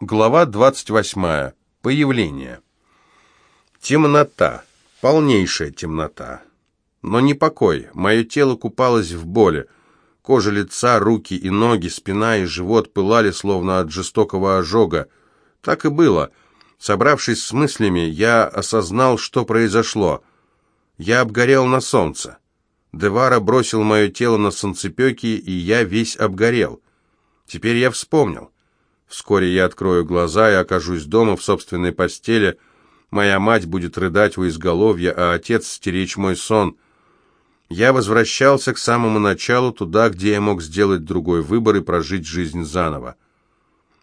Глава 28. Появление. Темнота. Полнейшая темнота. Но не покой. Мое тело купалось в боли. Кожа лица, руки и ноги, спина и живот пылали, словно от жестокого ожога. Так и было. Собравшись с мыслями, я осознал, что произошло. Я обгорел на солнце. Девара бросил мое тело на солнцепеки, и я весь обгорел. Теперь я вспомнил. Вскоре я открою глаза и окажусь дома в собственной постели. Моя мать будет рыдать у изголовья, а отец стеречь мой сон. Я возвращался к самому началу, туда, где я мог сделать другой выбор и прожить жизнь заново.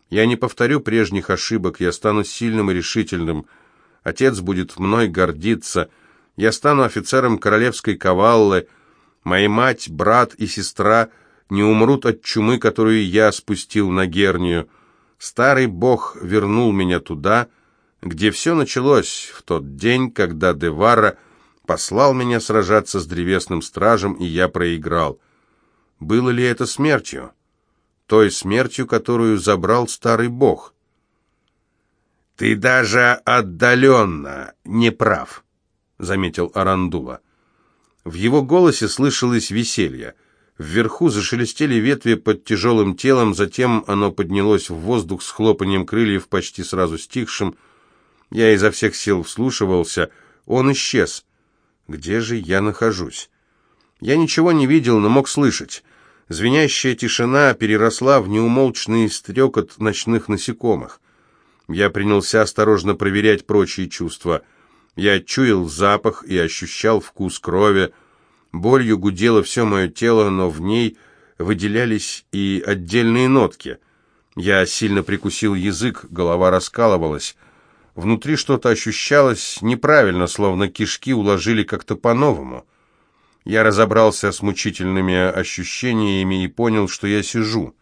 Я не повторю прежних ошибок, я стану сильным и решительным. Отец будет мной гордиться. Я стану офицером королевской каваллы. Моя мать, брат и сестра не умрут от чумы, которую я спустил на Гернию. Старый бог вернул меня туда, где все началось, в тот день, когда Девара послал меня сражаться с древесным стражем, и я проиграл. Было ли это смертью? Той смертью, которую забрал старый бог? «Ты даже отдаленно не прав», — заметил Арандула. В его голосе слышалось веселье — Вверху зашелестели ветви под тяжелым телом, затем оно поднялось в воздух с хлопанием крыльев, почти сразу стихшим. Я изо всех сил вслушивался. Он исчез. Где же я нахожусь? Я ничего не видел, но мог слышать. Звенящая тишина переросла в неумолчный стрекот ночных насекомых. Я принялся осторожно проверять прочие чувства. Я чуял запах и ощущал вкус крови, Болью гудело все мое тело, но в ней выделялись и отдельные нотки. Я сильно прикусил язык, голова раскалывалась. Внутри что-то ощущалось неправильно, словно кишки уложили как-то по-новому. Я разобрался с мучительными ощущениями и понял, что я сижу.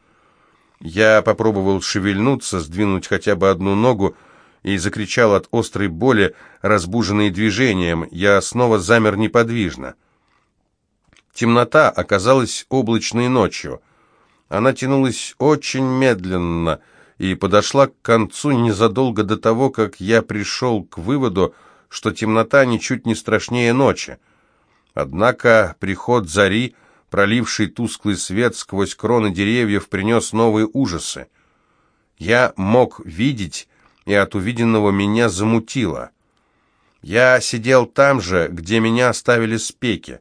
Я попробовал шевельнуться, сдвинуть хотя бы одну ногу, и закричал от острой боли, разбуженной движением. Я снова замер неподвижно. Темнота оказалась облачной ночью. Она тянулась очень медленно и подошла к концу незадолго до того, как я пришел к выводу, что темнота ничуть не страшнее ночи. Однако приход зари, проливший тусклый свет сквозь кроны деревьев, принес новые ужасы. Я мог видеть, и от увиденного меня замутило. Я сидел там же, где меня оставили спеки.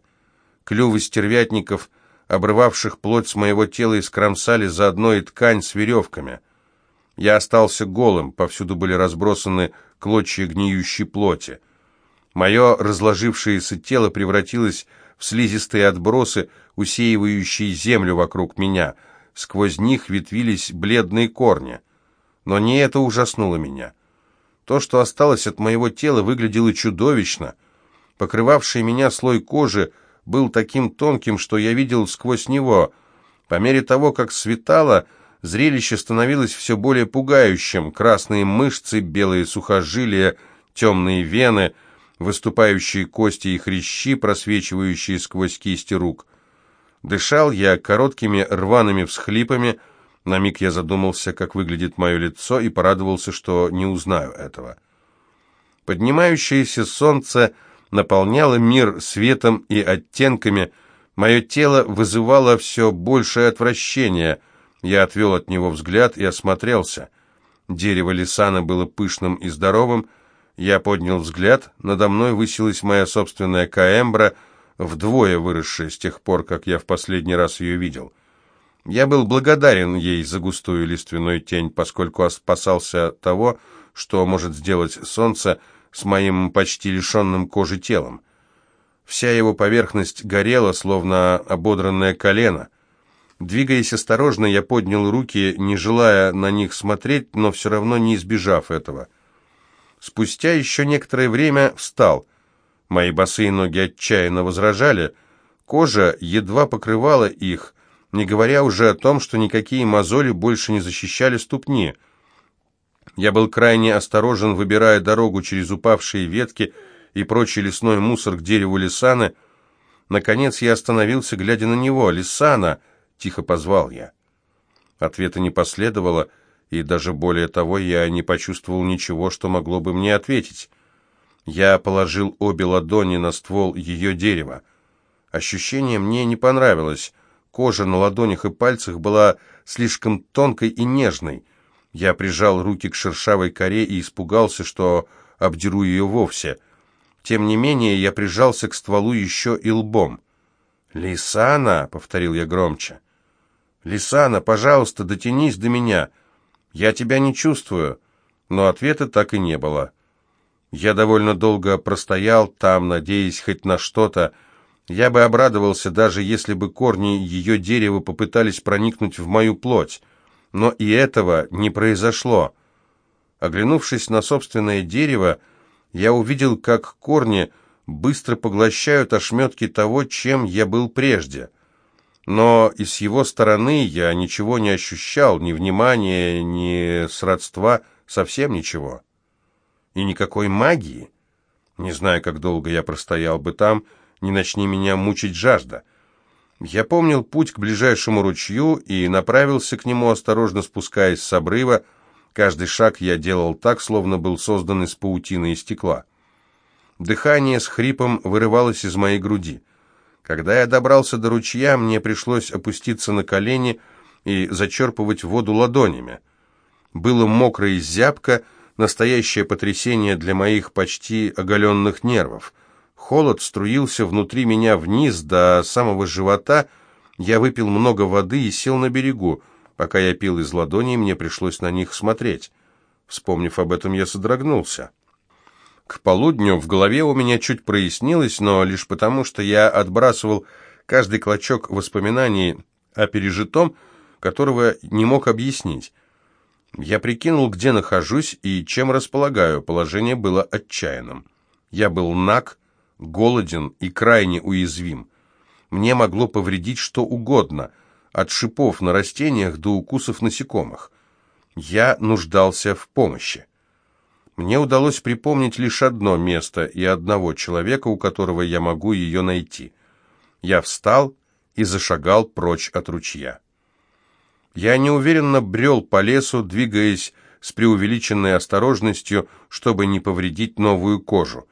Клювы стервятников, обрывавших плоть с моего тела, искромсали заодно и ткань с веревками. Я остался голым, повсюду были разбросаны клочья гниющей плоти. Мое разложившееся тело превратилось в слизистые отбросы, усеивающие землю вокруг меня. Сквозь них ветвились бледные корни. Но не это ужаснуло меня. То, что осталось от моего тела, выглядело чудовищно. Покрывавший меня слой кожи был таким тонким, что я видел сквозь него. По мере того, как светало, зрелище становилось все более пугающим. Красные мышцы, белые сухожилия, темные вены, выступающие кости и хрящи, просвечивающие сквозь кисти рук. Дышал я короткими рваными всхлипами. На миг я задумался, как выглядит мое лицо, и порадовался, что не узнаю этого. Поднимающееся солнце наполняло мир светом и оттенками. Мое тело вызывало все большее отвращение. Я отвел от него взгляд и осмотрелся. Дерево лисана было пышным и здоровым. Я поднял взгляд. Надо мной высилась моя собственная каэмбра, вдвое выросшая с тех пор, как я в последний раз ее видел. Я был благодарен ей за густую лиственную тень, поскольку опасался того, что может сделать солнце, с моим почти лишенным кожи телом. Вся его поверхность горела, словно ободранное колено. Двигаясь осторожно, я поднял руки, не желая на них смотреть, но все равно не избежав этого. Спустя еще некоторое время встал. Мои босые ноги отчаянно возражали. Кожа едва покрывала их, не говоря уже о том, что никакие мозоли больше не защищали ступни — я был крайне осторожен, выбирая дорогу через упавшие ветки и прочий лесной мусор к дереву Лисаны. Наконец я остановился, глядя на него. «Лисана!» — тихо позвал я. Ответа не последовало, и даже более того, я не почувствовал ничего, что могло бы мне ответить. Я положил обе ладони на ствол ее дерева. Ощущение мне не понравилось. Кожа на ладонях и пальцах была слишком тонкой и нежной. Я прижал руки к шершавой коре и испугался, что обдеру ее вовсе. Тем не менее, я прижался к стволу еще и лбом. «Лисана!» — повторил я громче. «Лисана, пожалуйста, дотянись до меня. Я тебя не чувствую». Но ответа так и не было. Я довольно долго простоял там, надеясь хоть на что-то. Я бы обрадовался, даже если бы корни ее дерева попытались проникнуть в мою плоть. Но и этого не произошло. Оглянувшись на собственное дерево, я увидел, как корни быстро поглощают ошметки того, чем я был прежде. Но и с его стороны я ничего не ощущал, ни внимания, ни сродства, совсем ничего. И никакой магии. Не знаю, как долго я простоял бы там, не начни меня мучить жажда. Я помнил путь к ближайшему ручью и направился к нему, осторожно спускаясь с обрыва. Каждый шаг я делал так, словно был создан из паутины и стекла. Дыхание с хрипом вырывалось из моей груди. Когда я добрался до ручья, мне пришлось опуститься на колени и зачерпывать воду ладонями. Было мокро и зябко, настоящее потрясение для моих почти оголенных нервов. Холод струился внутри меня вниз до самого живота. Я выпил много воды и сел на берегу. Пока я пил из ладоней, мне пришлось на них смотреть. Вспомнив об этом, я содрогнулся. К полудню в голове у меня чуть прояснилось, но лишь потому, что я отбрасывал каждый клочок воспоминаний о пережитом, которого не мог объяснить. Я прикинул, где нахожусь и чем располагаю. Положение было отчаянным. Я был наг, голоден и крайне уязвим. Мне могло повредить что угодно, от шипов на растениях до укусов насекомых. Я нуждался в помощи. Мне удалось припомнить лишь одно место и одного человека, у которого я могу ее найти. Я встал и зашагал прочь от ручья. Я неуверенно брел по лесу, двигаясь с преувеличенной осторожностью, чтобы не повредить новую кожу.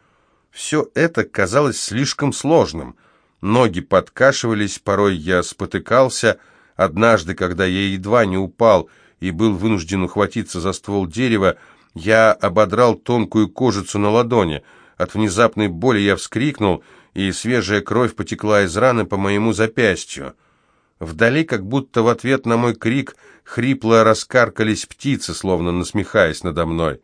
Все это казалось слишком сложным. Ноги подкашивались, порой я спотыкался. Однажды, когда я едва не упал и был вынужден ухватиться за ствол дерева, я ободрал тонкую кожицу на ладони. От внезапной боли я вскрикнул, и свежая кровь потекла из раны по моему запястью. Вдали, как будто в ответ на мой крик, хрипло раскаркались птицы, словно насмехаясь надо мной.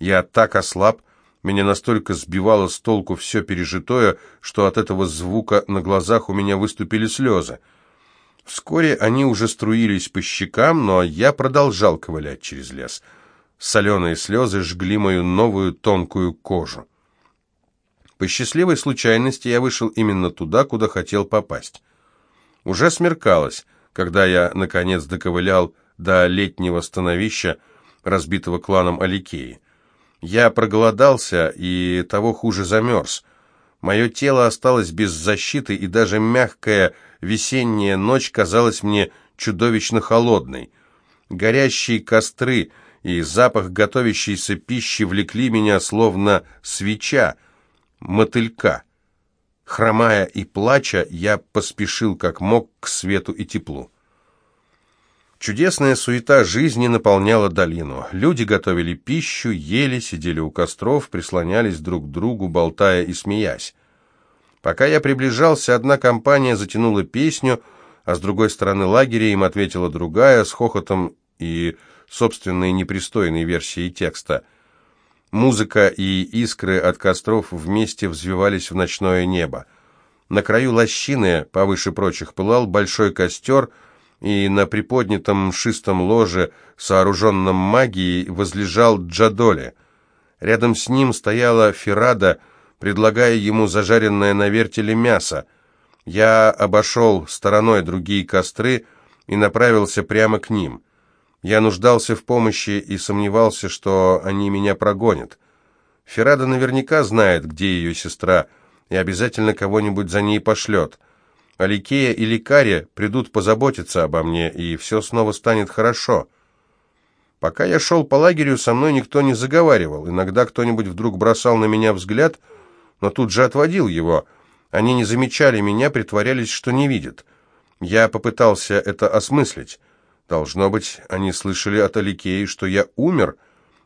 Я так ослаб, меня настолько сбивало с толку все пережитое, что от этого звука на глазах у меня выступили слезы. Вскоре они уже струились по щекам, но я продолжал ковылять через лес — Соленые слезы жгли мою новую тонкую кожу. По счастливой случайности я вышел именно туда, куда хотел попасть. Уже смеркалось, когда я, наконец, доковылял до летнего становища, разбитого кланом Аликеи. Я проголодался и того хуже замерз. Мое тело осталось без защиты, и даже мягкая весенняя ночь казалась мне чудовищно холодной. Горящие костры и запах готовящейся пищи влекли меня, словно свеча, мотылька. Хромая и плача, я поспешил как мог к свету и теплу. Чудесная суета жизни наполняла долину. Люди готовили пищу, ели, сидели у костров, прислонялись друг к другу, болтая и смеясь. Пока я приближался, одна компания затянула песню, а с другой стороны лагеря им ответила другая с хохотом и собственной непристойной версией текста. Музыка и искры от костров вместе взвивались в ночное небо. На краю лощины, повыше прочих, пылал большой костер, и на приподнятом шистом ложе, сооруженном магией, возлежал Джадоли. Рядом с ним стояла Ферада, предлагая ему зажаренное на вертеле мясо. Я обошел стороной другие костры и направился прямо к ним. Я нуждался в помощи и сомневался, что они меня прогонят. Феррада наверняка знает, где ее сестра, и обязательно кого-нибудь за ней пошлет. Аликея и Ликария придут позаботиться обо мне, и все снова станет хорошо. Пока я шел по лагерю, со мной никто не заговаривал. Иногда кто-нибудь вдруг бросал на меня взгляд, но тут же отводил его. Они не замечали меня, притворялись, что не видят. Я попытался это осмыслить. Должно быть, они слышали от Аликеи, что я умер,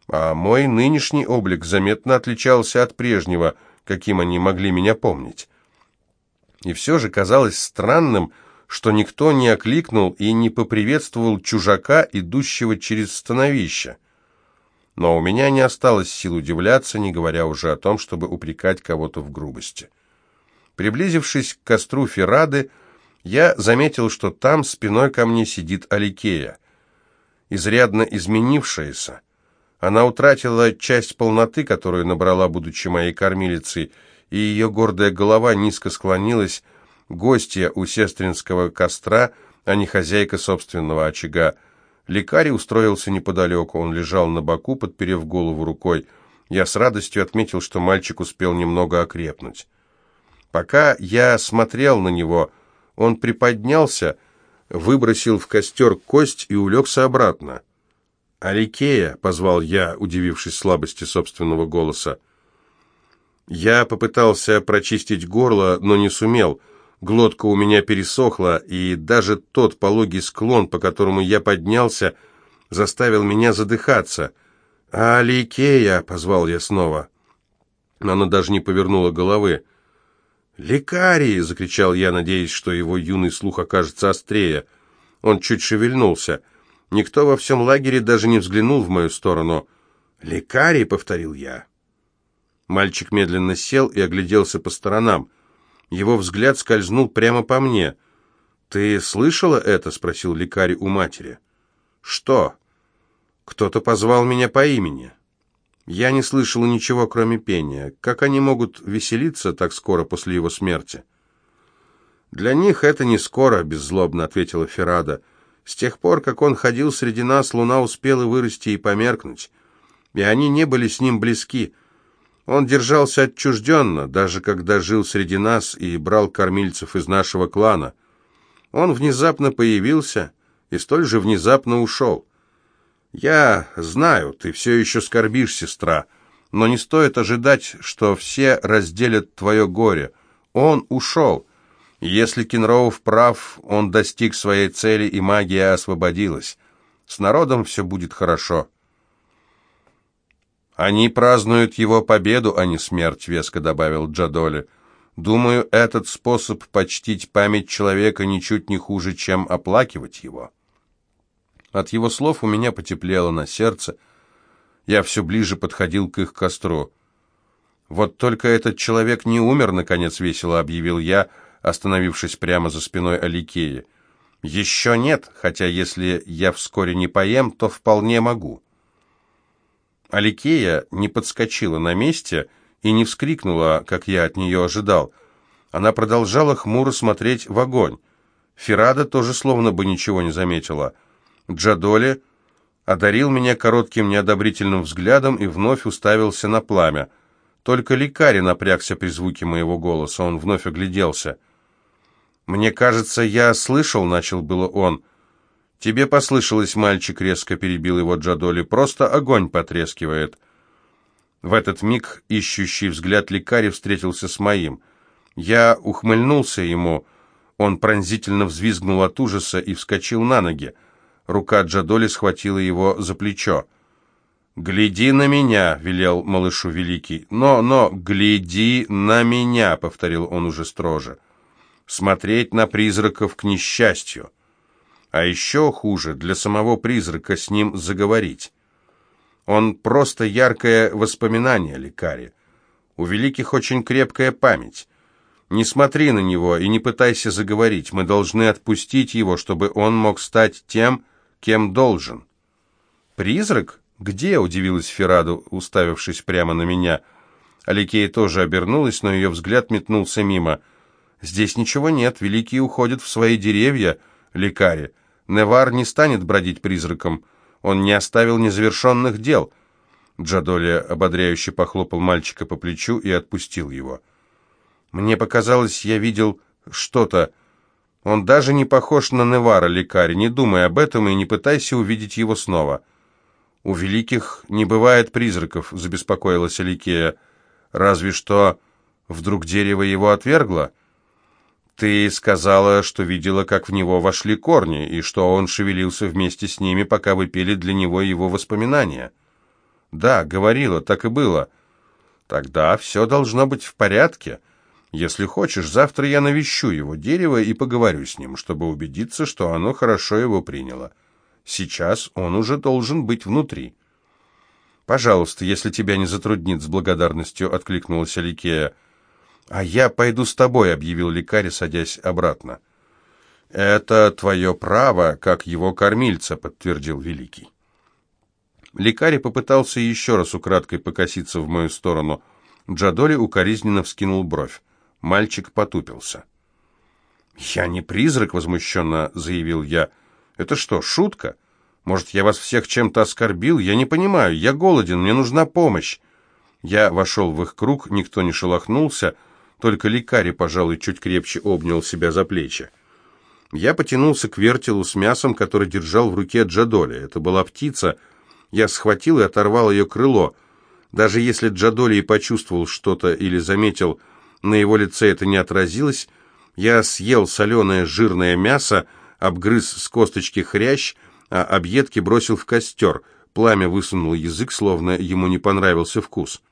а мой нынешний облик заметно отличался от прежнего, каким они могли меня помнить. И все же казалось странным, что никто не окликнул и не поприветствовал чужака, идущего через становище. Но у меня не осталось сил удивляться, не говоря уже о том, чтобы упрекать кого-то в грубости. Приблизившись к костру Феррады, я заметил, что там спиной ко мне сидит Аликея. Изрядно изменившаяся, она утратила часть полноты, которую набрала, будучи моей кормилицей, и ее гордая голова низко склонилась, гостья у сестринского костра, а не хозяйка собственного очага. Лекарь устроился неподалеку, он лежал на боку, подперев голову рукой. Я с радостью отметил, что мальчик успел немного окрепнуть. Пока я смотрел на него, он приподнялся, выбросил в костер кость и улегся обратно. «Аликея!» — позвал я, удивившись слабости собственного голоса. Я попытался прочистить горло, но не сумел. Глотка у меня пересохла, и даже тот пологий склон, по которому я поднялся, заставил меня задыхаться. «Аликея!» — позвал я снова. Она даже не повернула головы. «Лекарий!» — закричал я, надеясь, что его юный слух окажется острее. Он чуть шевельнулся. Никто во всем лагере даже не взглянул в мою сторону. «Лекарий!» — повторил я. Мальчик медленно сел и огляделся по сторонам. Его взгляд скользнул прямо по мне. «Ты слышала это?» — спросил лекарь у матери. «Что?» «Кто-то позвал меня по имени». Я не слышала ничего, кроме пения. Как они могут веселиться так скоро после его смерти? «Для них это не скоро», — беззлобно ответила Феррада. «С тех пор, как он ходил среди нас, луна успела вырасти и померкнуть, и они не были с ним близки». Он держался отчужденно, даже когда жил среди нас и брал кормильцев из нашего клана. Он внезапно появился и столь же внезапно ушел. Я знаю, ты все еще скорбишь, сестра, но не стоит ожидать, что все разделят твое горе. Он ушел. Если Кенроув прав, он достиг своей цели, и магия освободилась. С народом все будет хорошо. «Они празднуют его победу, а не смерть», — веско добавил Джадоли. «Думаю, этот способ почтить память человека ничуть не хуже, чем оплакивать его». От его слов у меня потеплело на сердце. Я все ближе подходил к их костру. «Вот только этот человек не умер», — наконец весело объявил я, остановившись прямо за спиной Аликеи. «Еще нет, хотя если я вскоре не поем, то вполне могу». Аликея не подскочила на месте и не вскрикнула, как я от нее ожидал. Она продолжала хмуро смотреть в огонь. Ферада тоже словно бы ничего не заметила. Джадоли одарил меня коротким неодобрительным взглядом и вновь уставился на пламя. Только лекарь напрягся при звуке моего голоса, он вновь огляделся. «Мне кажется, я слышал», — начал было он, — «Тебе послышалось, мальчик», — резко перебил его Джадоли, — «просто огонь потрескивает». В этот миг ищущий взгляд лекаря встретился с моим. Я ухмыльнулся ему. Он пронзительно взвизгнул от ужаса и вскочил на ноги. Рука Джадоли схватила его за плечо. «Гляди на меня», — велел малышу Великий. «Но, но, гляди на меня», — повторил он уже строже. «Смотреть на призраков к несчастью». А еще хуже для самого призрака с ним заговорить. Он просто яркое воспоминание лекаре. У великих очень крепкая память. Не смотри на него и не пытайся заговорить. Мы должны отпустить его, чтобы он мог стать тем, кем должен. «Призрак? Где?» — удивилась Ферраду, уставившись прямо на меня. Аликея тоже обернулась, но ее взгляд метнулся мимо. «Здесь ничего нет. Великие уходят в свои деревья, лекари. Невар не станет бродить призраком. Он не оставил незавершенных дел. Джадоли ободряюще похлопал мальчика по плечу и отпустил его. Мне показалось, я видел что-то. Он даже не похож на Невара, лекарь. Не думай об этом и не пытайся увидеть его снова. «У великих не бывает призраков», — забеспокоилась Аликея. «Разве что вдруг дерево его отвергло?» «Ты сказала, что видела, как в него вошли корни, и что он шевелился вместе с ними, пока вы пели для него его воспоминания». «Да, говорила, так и было». «Тогда все должно быть в порядке. Если хочешь, завтра я навещу его дерево и поговорю с ним, чтобы убедиться, что оно хорошо его приняло. Сейчас он уже должен быть внутри». «Пожалуйста, если тебя не затруднит, с благодарностью откликнулась Аликея. «А я пойду с тобой», — объявил лекарь, садясь обратно. «Это твое право, как его кормильца», — подтвердил Великий. Лекарь попытался еще раз украдкой покоситься в мою сторону. Джадоли укоризненно вскинул бровь. Мальчик потупился. «Я не призрак», — возмущенно заявил я. «Это что, шутка? Может, я вас всех чем-то оскорбил? Я не понимаю. Я голоден, мне нужна помощь». Я вошел в их круг, никто не шелохнулся, — только лекарь, пожалуй, чуть крепче обнял себя за плечи. Я потянулся к вертелу с мясом, который держал в руке Джадоли. Это была птица. Я схватил и оторвал ее крыло. Даже если Джадоли и почувствовал что-то или заметил, на его лице это не отразилось, я съел соленое жирное мясо, обгрыз с косточки хрящ, а объедки бросил в костер. Пламя высунул язык, словно ему не понравился вкус.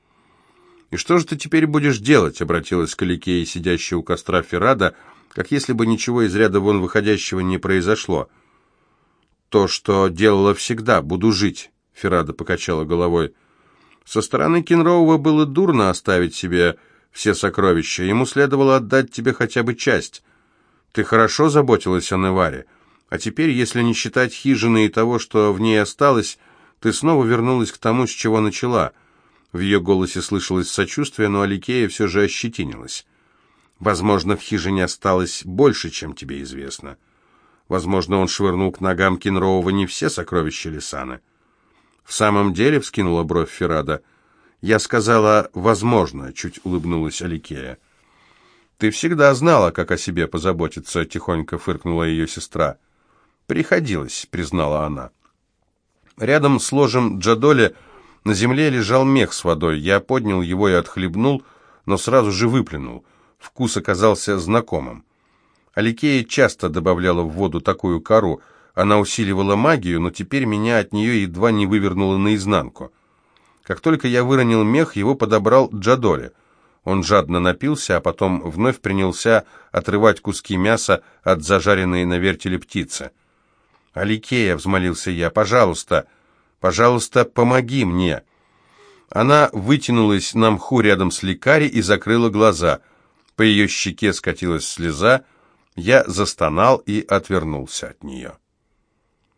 «И что же ты теперь будешь делать?» — обратилась к Аликее, сидящая у костра Феррада, как если бы ничего из ряда вон выходящего не произошло. «То, что делала всегда, буду жить», — Феррада покачала головой. «Со стороны Кенроува было дурно оставить себе все сокровища, ему следовало отдать тебе хотя бы часть. Ты хорошо заботилась о Неваре, а теперь, если не считать хижины и того, что в ней осталось, ты снова вернулась к тому, с чего начала». В ее голосе слышалось сочувствие, но Аликея все же ощетинилась. «Возможно, в хижине осталось больше, чем тебе известно. Возможно, он швырнул к ногам Кенроува не все сокровища Лисаны». «В самом деле», — вскинула бровь Феррада, — «я сказала «возможно», — чуть улыбнулась Аликея. «Ты всегда знала, как о себе позаботиться», — тихонько фыркнула ее сестра. «Приходилось», — признала она. Рядом с ложем Джадоли на земле лежал мех с водой. Я поднял его и отхлебнул, но сразу же выплюнул. Вкус оказался знакомым. Аликея часто добавляла в воду такую кору. Она усиливала магию, но теперь меня от нее едва не вывернуло наизнанку. Как только я выронил мех, его подобрал Джадоли. Он жадно напился, а потом вновь принялся отрывать куски мяса от зажаренной на вертеле птицы. «Аликея», — взмолился я, — «пожалуйста, Пожалуйста, помоги мне». Она вытянулась на мху рядом с лекарей и закрыла глаза. По ее щеке скатилась слеза. Я застонал и отвернулся от нее.